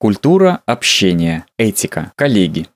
Культура общения, этика, коллеги.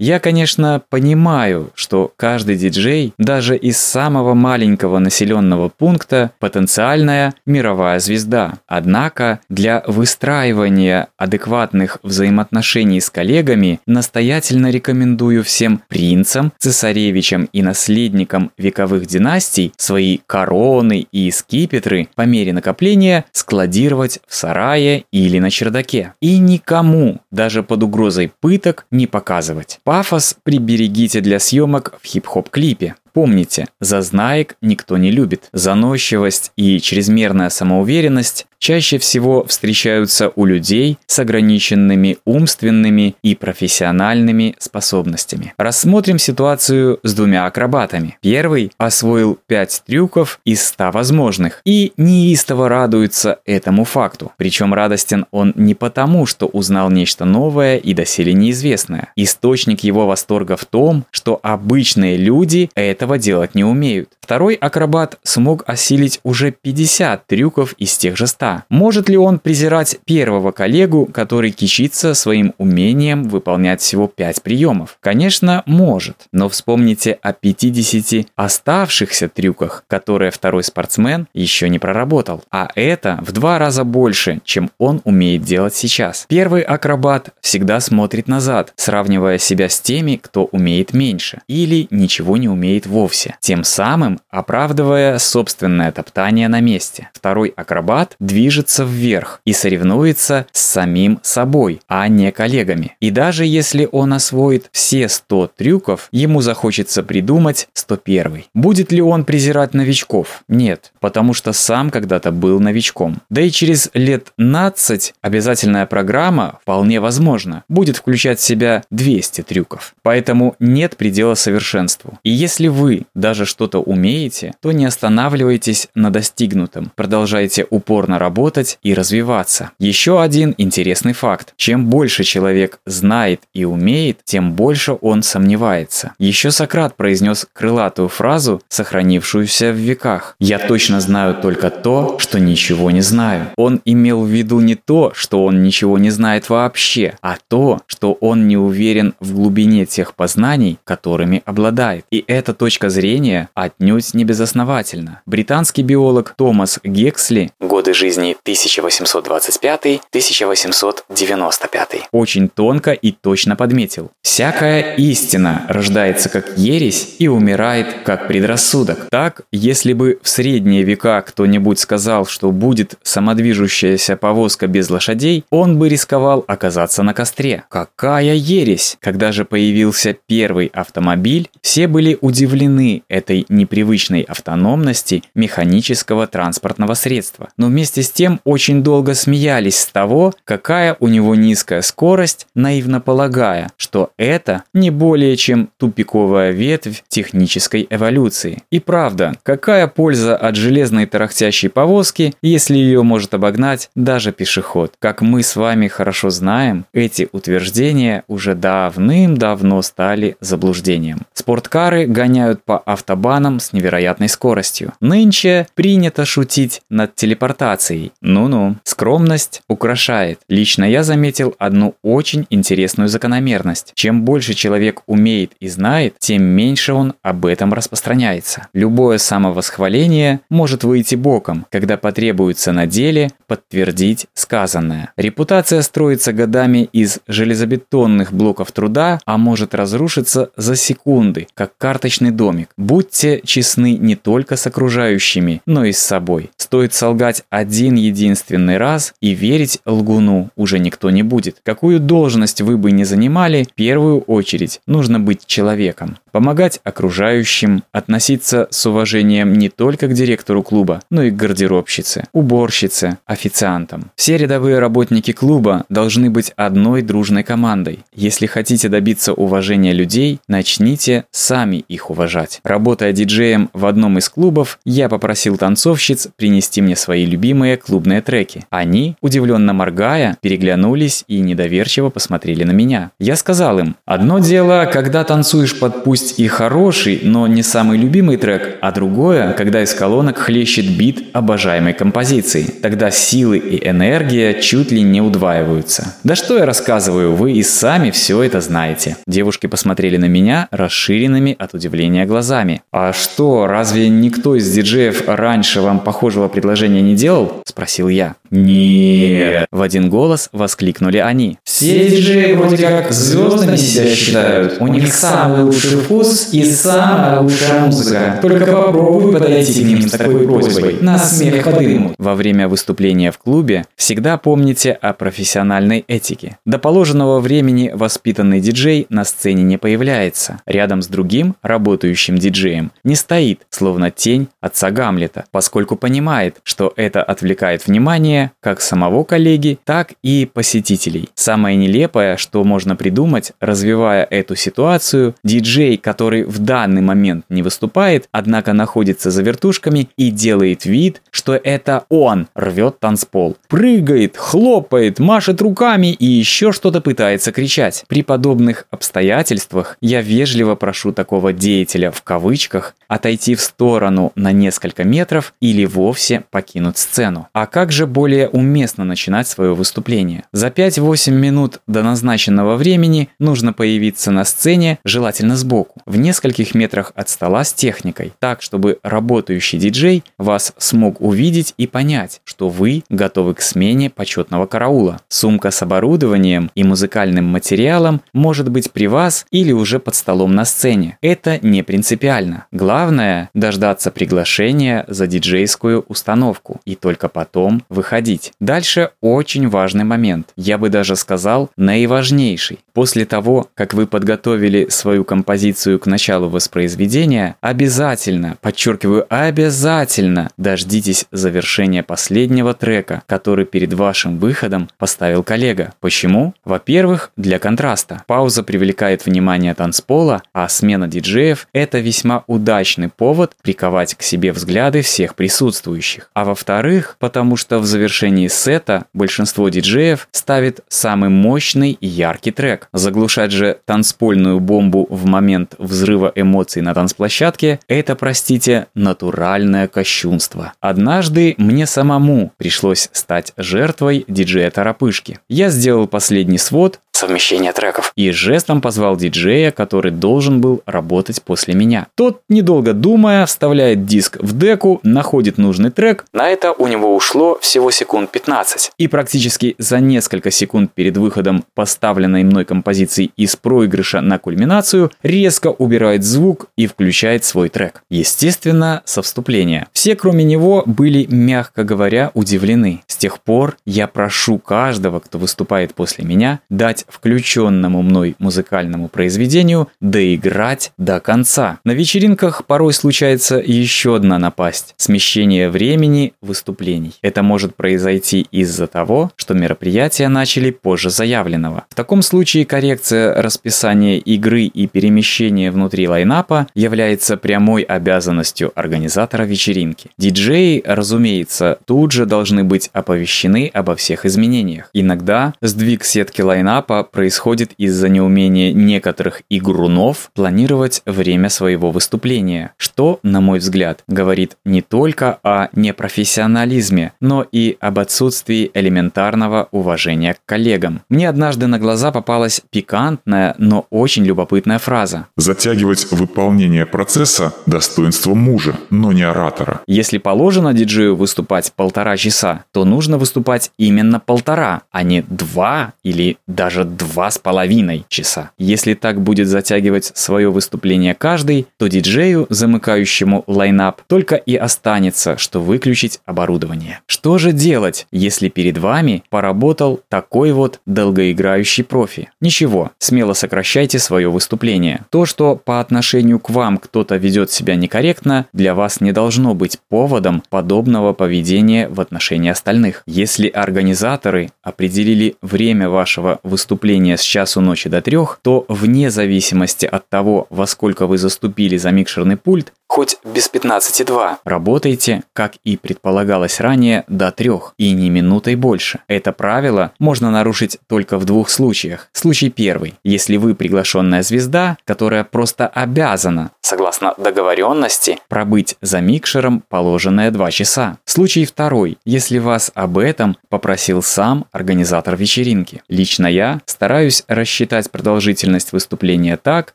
Я, конечно, понимаю, что каждый диджей, даже из самого маленького населенного пункта, потенциальная мировая звезда. Однако для выстраивания адекватных взаимоотношений с коллегами настоятельно рекомендую всем принцам, цесаревичам и наследникам вековых династий свои короны и скипетры по мере накопления складировать в сарае или на чердаке. И никому, даже под угрозой пыток, не показывать. Пафос приберегите для съемок в хип-хоп-клипе. Помните, зазнаек никто не любит. Заносчивость и чрезмерная самоуверенность чаще всего встречаются у людей с ограниченными умственными и профессиональными способностями. Рассмотрим ситуацию с двумя акробатами. Первый освоил 5 трюков из 100 возможных и неистово радуется этому факту. Причем радостен он не потому, что узнал нечто новое и доселе неизвестное. Источник его восторга в том, что обычные люди этого делать не умеют. Второй акробат смог осилить уже 50 трюков из тех же 100. Может ли он презирать первого коллегу, который кичится своим умением выполнять всего 5 приемов? Конечно, может. Но вспомните о 50 оставшихся трюках, которые второй спортсмен еще не проработал. А это в два раза больше, чем он умеет делать сейчас. Первый акробат всегда смотрит назад, сравнивая себя с теми, кто умеет меньше или ничего не умеет вовсе, тем самым оправдывая собственное топтание на месте. Второй акробат движется вверх и соревнуется с самим собой, а не коллегами. И даже если он освоит все 100 трюков, ему захочется придумать 101. Будет ли он презирать новичков? Нет, потому что сам когда-то был новичком. Да и через лет 15 обязательная программа, вполне возможно, будет включать в себя 200 трюков. Поэтому нет предела совершенству. И если вы даже что-то умеете, то не останавливайтесь на достигнутом. Продолжайте упорно работать и развиваться. Еще один интересный факт. Чем больше человек знает и умеет, тем больше он сомневается. Еще Сократ произнес крылатую фразу, сохранившуюся в веках. «Я точно знаю только то, что ничего не знаю». Он имел в виду не то, что он ничего не знает вообще, а то, что он не уверен в глубине тех познаний, которыми обладает. И эта точка зрения отнюдь не безосновательна. Британский биолог Томас Гексли «Годы жизни жизни 1825-1895. Очень тонко и точно подметил. Всякая истина рождается как ересь и умирает как предрассудок. Так, если бы в средние века кто-нибудь сказал, что будет самодвижущаяся повозка без лошадей, он бы рисковал оказаться на костре. Какая ересь! Когда же появился первый автомобиль, все были удивлены этой непривычной автономности механического транспортного средства. Но вместе с тем очень долго смеялись с того, какая у него низкая скорость, наивно полагая, что это не более чем тупиковая ветвь технической эволюции. И правда, какая польза от железной тарахтящей повозки, если ее может обогнать даже пешеход? Как мы с вами хорошо знаем, эти утверждения уже давным-давно стали заблуждением. Спорткары гоняют по автобанам с невероятной скоростью. Нынче принято шутить над телепортацией. Ну-ну, скромность украшает. Лично я заметил одну очень интересную закономерность. Чем больше человек умеет и знает, тем меньше он об этом распространяется. Любое самовосхваление может выйти боком, когда потребуется на деле подтвердить сказанное. Репутация строится годами из железобетонных блоков труда, а может разрушиться за секунды, как карточный домик. Будьте честны не только с окружающими, но и с собой. Стоит солгать один единственный раз и верить лгуну уже никто не будет. Какую должность вы бы ни занимали, в первую очередь нужно быть человеком. Помогать окружающим, относиться с уважением не только к директору клуба, но и к гардеробщице, уборщице, официантам. Все рядовые работники клуба должны быть одной дружной командой. Если хотите добиться уважения людей, начните сами их уважать. Возражать. Работая диджеем в одном из клубов, я попросил танцовщиц принести мне свои любимые клубные треки. Они, удивленно моргая, переглянулись и недоверчиво посмотрели на меня. Я сказал им, одно дело, когда танцуешь под пусть и хороший, но не самый любимый трек, а другое, когда из колонок хлещет бит обожаемой композиции. Тогда силы и энергия чуть ли не удваиваются. Да что я рассказываю, вы и сами все это знаете. Девушки посмотрели на меня расширенными от удивления глазами. А что, разве никто из диджеев раньше вам похожего предложения не делал? Спросил я. Нет. В один голос воскликнули они. Все диджеи вроде как звездами себя считают. У них самый лучший вкус и самая лучшая музыка. Только попробуй подойти к ним с такой просьбой. На смех подымут. Во время выступления в клубе всегда помните о профессиональной этике. До положенного времени воспитанный диджей на сцене не появляется. Рядом с другим, работающим диджеем, не стоит, словно тень отца Гамлета, поскольку понимает, что это отвлекает внимание как самого коллеги, так и посетителей. Самое нелепое, что можно придумать, развивая эту ситуацию, диджей, который в данный момент не выступает, однако находится за вертушками и делает вид, что это он рвет танцпол. Прыгает, хлопает, машет руками и еще что-то пытается кричать. При подобных обстоятельствах я вежливо прошу такого деятеля в кавычках отойти в сторону на несколько метров или вовсе покинуть сцену. А как же более уместно начинать свое выступление? За 5-8 минут до назначенного времени нужно появиться на сцене, желательно сбоку, в нескольких метрах от стола с техникой, так, чтобы работающий диджей вас смог увидеть и понять, что вы готовы к смене почетного караула. Сумка с оборудованием и музыкальным материалом может быть при вас или уже под столом на сцене. Это не принципиально. Главное – дождаться приглашения за диджейскую установку и только потом выходить. Дальше очень важный момент. Я бы даже сказал наиважнейший. После того, как вы подготовили свою композицию к началу воспроизведения, обязательно, подчеркиваю, обязательно дождитесь завершения последнего трека, который перед вашим выходом поставил коллега. Почему? Во-первых, для контраста. Пауза привлекает внимание танцпола, а смена диджеев – это весьма удачный повод приковать к себе взгляды всех присутствующих. А во-вторых, потому что в завершении сета большинство диджеев ставит самый мощный и яркий трек. Заглушать же танцпольную бомбу в момент взрыва эмоций на танцплощадке – это, простите, натуральное кощунство. Однажды мне самому пришлось стать жертвой диджея-торопышки. Я сделал последний свод, совмещение треков. И жестом позвал диджея, который должен был работать после меня. Тот, недолго думая, вставляет диск в деку, находит нужный трек. На это у него ушло всего секунд 15. И практически за несколько секунд перед выходом поставленной мной композиции из проигрыша на кульминацию резко убирает звук и включает свой трек. Естественно, со вступления. Все, кроме него, были, мягко говоря, удивлены. С тех пор я прошу каждого, кто выступает после меня, дать включенному мной музыкальному произведению доиграть до конца. На вечеринках порой случается еще одна напасть – смещение времени выступлений. Это может произойти из-за того, что мероприятия начали позже заявленного. В таком случае коррекция расписания игры и перемещение внутри лайнапа является прямой обязанностью организатора вечеринки. Диджеи, разумеется, тут же должны быть оповещены обо всех изменениях. Иногда сдвиг сетки лайнапа происходит из-за неумения некоторых игрунов планировать время своего выступления, что, на мой взгляд, говорит не только о непрофессионализме, но и об отсутствии элементарного уважения к коллегам. Мне однажды на глаза попалась пикантная, но очень любопытная фраза. Затягивать выполнение процесса – достоинство мужа, но не оратора. Если положено диджею выступать полтора часа, то нужно выступать именно полтора, а не два или даже два с половиной часа. Если так будет затягивать свое выступление каждый, то диджею, замыкающему лайнап, только и останется, что выключить оборудование. Что же делать, если перед вами поработал такой вот долгоиграющий профи? Ничего, смело сокращайте свое выступление. То, что по отношению к вам кто-то ведет себя некорректно, для вас не должно быть поводом подобного поведения в отношении остальных. Если организаторы определили время вашего выступления выступление с часу ночи до трех, то вне зависимости от того, во сколько вы заступили за микшерный пульт, Хоть без 15,2. Работайте, как и предполагалось ранее, до трех и не минутой больше. Это правило можно нарушить только в двух случаях. Случай первый. Если вы приглашенная звезда, которая просто обязана, Согласно договоренности, пробыть за микшером положенные два часа. Случай второй. Если вас об этом попросил сам организатор вечеринки. Лично я стараюсь рассчитать продолжительность выступления так,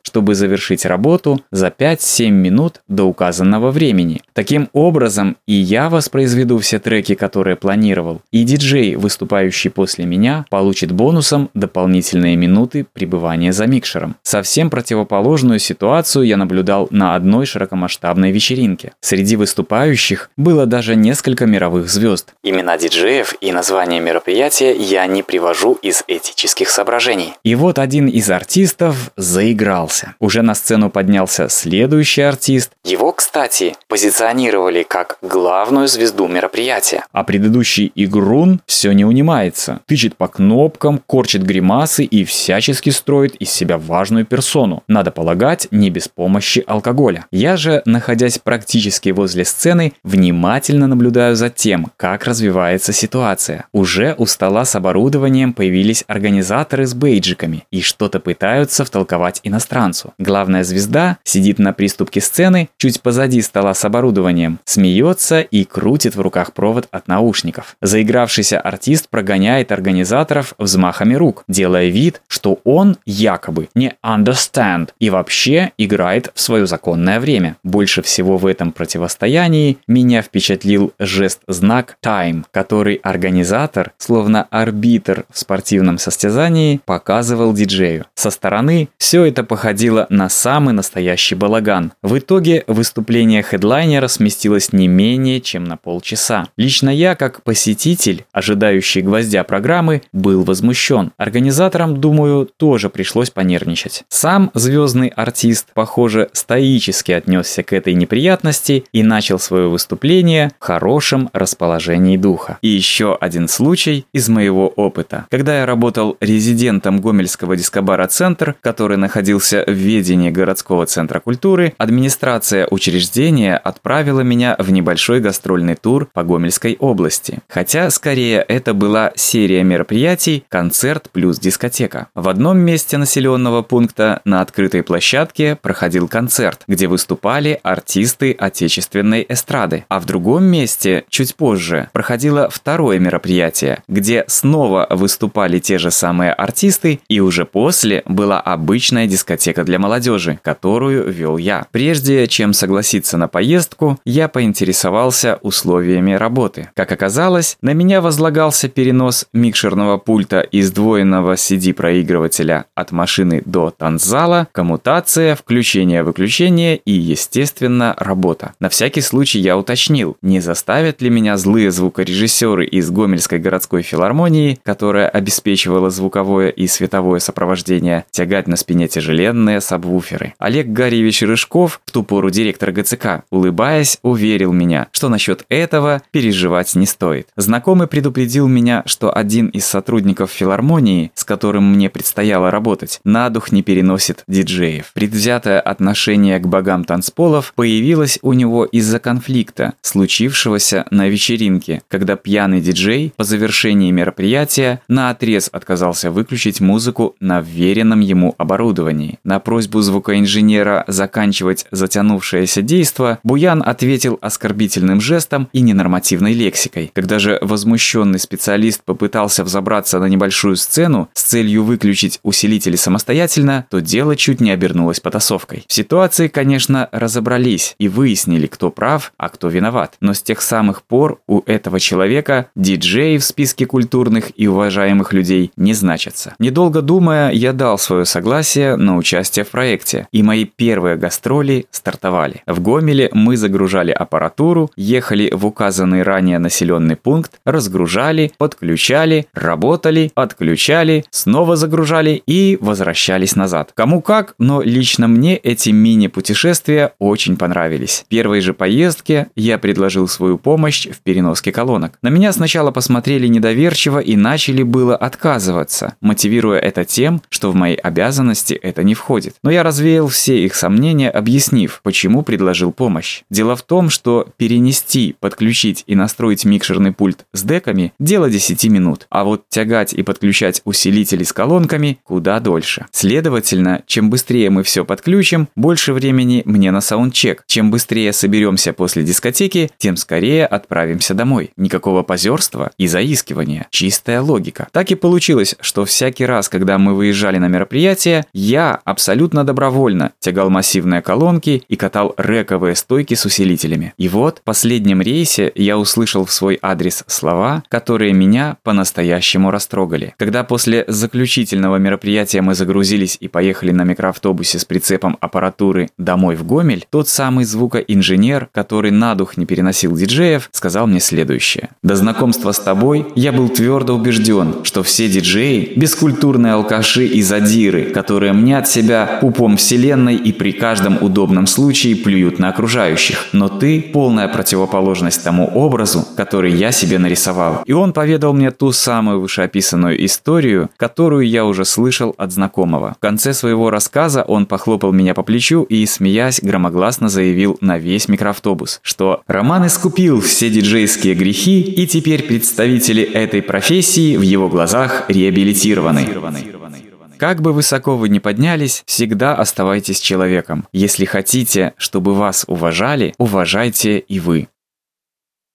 чтобы завершить работу за 5-7 минут до указанного времени. Таким образом, и я воспроизведу все треки, которые планировал, и диджей, выступающий после меня, получит бонусом дополнительные минуты пребывания за микшером. Совсем противоположную ситуацию я наблюдал на одной широкомасштабной вечеринке. Среди выступающих было даже несколько мировых звезд. имена диджеев и название мероприятия я не привожу из этических соображений. И вот один из артистов заигрался. Уже на сцену поднялся следующий артист, Его, кстати, позиционировали как главную звезду мероприятия. а предыдущий игрун все не унимается. Тычет по кнопкам, корчит гримасы и всячески строит из себя важную персону. Надо полагать, не без помощи алкоголя. Я же, находясь практически возле сцены, внимательно наблюдаю за тем, как развивается ситуация. Уже у стола с оборудованием появились организаторы с бейджиками и что-то пытаются втолковать иностранцу. Главная звезда сидит на приступке сцены, чуть позади стола с оборудованием, смеется и крутит в руках провод от наушников. Заигравшийся артист прогоняет организаторов взмахами рук, делая вид, что он якобы не understand и вообще играет в свое законное время. Больше всего в этом противостоянии меня впечатлил жест-знак time, который организатор, словно арбитр в спортивном состязании, показывал диджею. Со стороны все это походило на самый настоящий балаган. В итоге выступление хедлайнера сместилось не менее чем на полчаса. Лично я, как посетитель, ожидающий гвоздя программы, был возмущен. Организаторам, думаю, тоже пришлось понервничать. Сам звездный артист, похоже, стоически отнесся к этой неприятности и начал свое выступление в хорошем расположении духа. И еще один случай из моего опыта. Когда я работал резидентом Гомельского дискобара «Центр», который находился в ведении городского центра культуры, администрация учреждения отправила меня в небольшой гастрольный тур по Гомельской области. Хотя, скорее, это была серия мероприятий «Концерт плюс дискотека». В одном месте населенного пункта на открытой площадке проходил концерт, где выступали артисты отечественной эстрады. А в другом месте, чуть позже, проходило второе мероприятие, где снова выступали те же самые артисты, и уже после была обычная дискотека для молодежи, которую вел я. Прежде чем согласиться на поездку, я поинтересовался условиями работы. Как оказалось, на меня возлагался перенос микшерного пульта из сдвоенного CD-проигрывателя от машины до танцзала, коммутация, включение-выключение и, естественно, работа. На всякий случай я уточнил, не заставят ли меня злые звукорежиссеры из Гомельской городской филармонии, которая обеспечивала звуковое и световое сопровождение, тягать на спине тяжеленные сабвуферы. Олег Гарьевич Рыжков, в ту пору директор ГЦК, улыбаясь, уверил меня, что насчет этого переживать не стоит. Знакомый предупредил меня, что один из сотрудников филармонии, с которым мне предстояло работать, на дух не переносит диджеев. Предвзятое отношение к богам танцполов появилось у него из-за конфликта, случившегося на вечеринке, когда пьяный диджей по завершении мероприятия на отрез отказался выключить музыку на вверенном ему оборудовании. На просьбу звукоинженера заканчивать затянувшееся действо Буян ответил оскорбительным жестом и ненормативной лексикой. Когда же возмущенный специалист попытался взобраться на небольшую сцену с целью выключить усилители самостоятельно, то дело чуть не обернулось потасовкой. В ситуации, конечно, разобрались и выяснили, кто прав, а кто виноват. Но с тех самых пор у этого человека диджеи в списке культурных и уважаемых людей не значатся. Недолго думая, я дал свое согласие на участие в проекте, и мои первые гастроли стартовали. В Гомеле мы загружали аппаратуру, ехали в указанный ранее населенный пункт, разгружали, подключали, работали, отключали, снова загружали и возвращались назад. Кому как, но лично мне эти мини-путешествия очень понравились. В первой же поездке я предложил свою помощь в переноске колонок. На меня сначала посмотрели недоверчиво и начали было отказываться. мотивируя это тем, что в мои обязанности это не входит. Но я развеял все их сомнения, объяснив, почему предложил помощь. Дело в том, что перенести, подключить и настроить микшерный пульт с деками – дело 10 минут, а вот тягать и подключать усилители с колонками куда дольше. Следовательно, чем быстрее мы все подключим, больше времени мне на саундчек. Чем быстрее соберемся после дискотеки, тем скорее отправимся домой. Никакого позерства и заискивания. Чистая логика. Так и получилось, что всякий раз, когда мы выезжали на мероприятие, я абсолютно добровольно тягал массивные колонки и катал рековые стойки с усилителями. И вот в последнем рейсе я услышал в свой адрес слова, которые меня по-настоящему растрогали. Когда после заключительного мероприятия мы загрузились и поехали на микроавтобусе с прицепом аппаратуры домой в Гомель, тот самый звукоинженер, который на дух не переносил диджеев, сказал мне следующее. До знакомства с тобой я был твердо убежден, что все диджеи – бескультурные алкаши и задиры, которые мнят себя пупом вселенной и при каждом удобном случае плюют на окружающих. Но ты – полная противоположность тому образу, который я себе нарисовал. И он поведал мне ту самую вышеописанную историю, которую я уже слышал от знакомого. В конце своего рассказа он похлопал меня по плечу и, смеясь, громогласно заявил на весь микроавтобус, что Роман искупил все диджейские грехи и теперь представители этой профессии в его глазах реабилитированы. Как бы высоко вы ни поднялись, всегда оставайтесь человеком. Если хотите, чтобы вас уважали, уважайте и вы.